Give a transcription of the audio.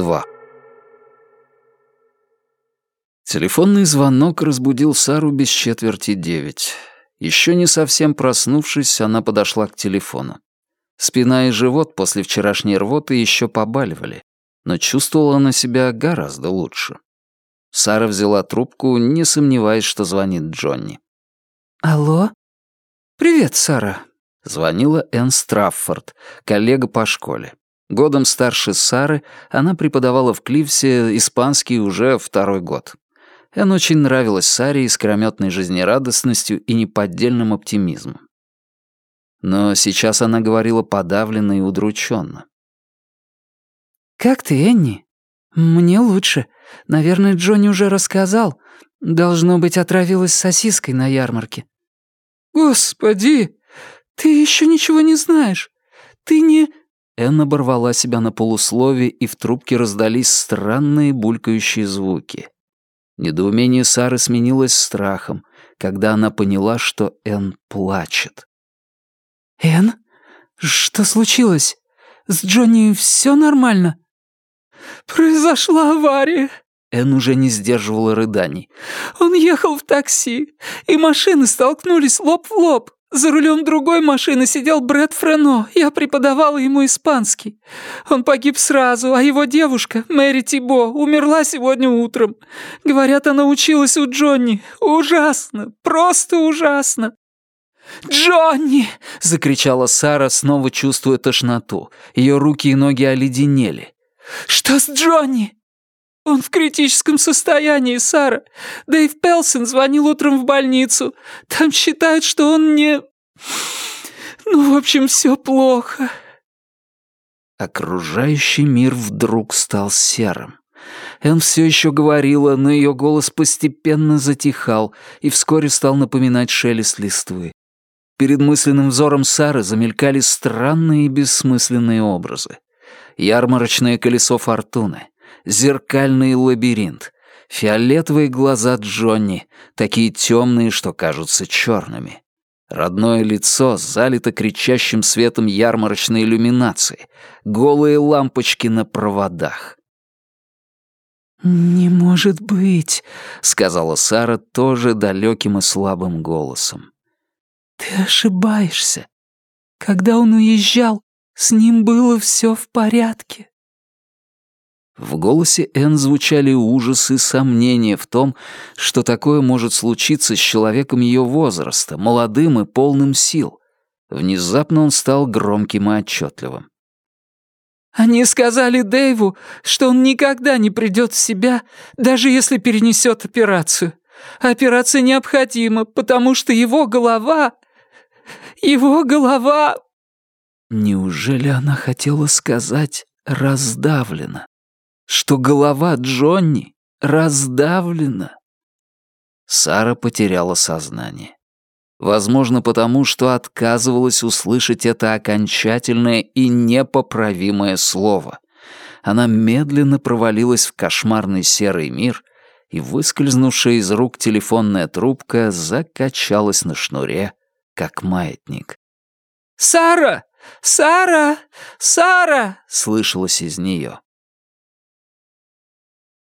2. Телефонный звонок разбудил Сару без четверти девять. Еще не совсем проснувшись, она подошла к телефону. Спина и живот после вчерашней рвоты еще побаливали, но чувствовала она себя гораздо лучше. Сара взяла трубку, не сомневаясь, что звонит Джонни. «Алло?» «Привет, Сара», — звонила Энн Страффорд, коллега по школе. Годом старше Сары, она преподавала в Кливсе испанский уже второй год. Энн очень нравилась Саре искрометной жизнерадостностью и неподдельным оптимизмом. Но сейчас она говорила подавленно и удрученно. «Как ты, Энни?» «Мне лучше. Наверное, Джонни уже рассказал. Должно быть, отравилась сосиской на ярмарке». «Господи! Ты еще ничего не знаешь. Ты не...» Энн оборвала себя на полуслове, и в трубке раздались странные булькающие звуки. Недоумение Сары сменилось страхом, когда она поняла, что Энн плачет. «Энн? Что случилось? С Джонни все нормально?» «Произошла авария!» Энн уже не сдерживала рыданий. «Он ехал в такси, и машины столкнулись лоб в лоб. За рулем другой машины сидел Брэд Френо, я преподавала ему испанский. Он погиб сразу, а его девушка, Мэри Тибо, умерла сегодня утром. Говорят, она училась у Джонни. Ужасно, просто ужасно. «Джонни!» — закричала Сара, снова чувствуя тошноту. Ее руки и ноги оледенели. «Что с Джонни?» «Он в критическом состоянии, Сара. Дэйв Пелсон звонил утром в больницу. Там считают, что он не... Ну, в общем, все плохо». Окружающий мир вдруг стал серым. Эн все еще говорила, но ее голос постепенно затихал и вскоре стал напоминать шелест листвы. Перед мысленным взором Сары замелькали странные и бессмысленные образы. Ярмарочное колесо фортуны, зеркальный лабиринт, фиолетовые глаза Джонни, такие темные, что кажутся черными. Родное лицо залито кричащим светом ярмарочной иллюминации, голые лампочки на проводах. «Не может быть», — сказала Сара тоже далеким и слабым голосом. «Ты ошибаешься. Когда он уезжал, с ним было все в порядке». В голосе Энн звучали ужас и сомнения в том, что такое может случиться с человеком ее возраста, молодым и полным сил. Внезапно он стал громким и отчетливым. «Они сказали Дэйву, что он никогда не придет в себя, даже если перенесет операцию. Операция необходима, потому что его голова... Его голова...» Неужели она хотела сказать «раздавлена»? Что голова Джонни раздавлена. Сара потеряла сознание. Возможно, потому что отказывалась услышать это окончательное и непоправимое слово. Она медленно провалилась в кошмарный серый мир, и выскользнувшая из рук телефонная трубка закачалась на шнуре, как маятник. «Сара! Сара! Сара!» — слышалось из нее.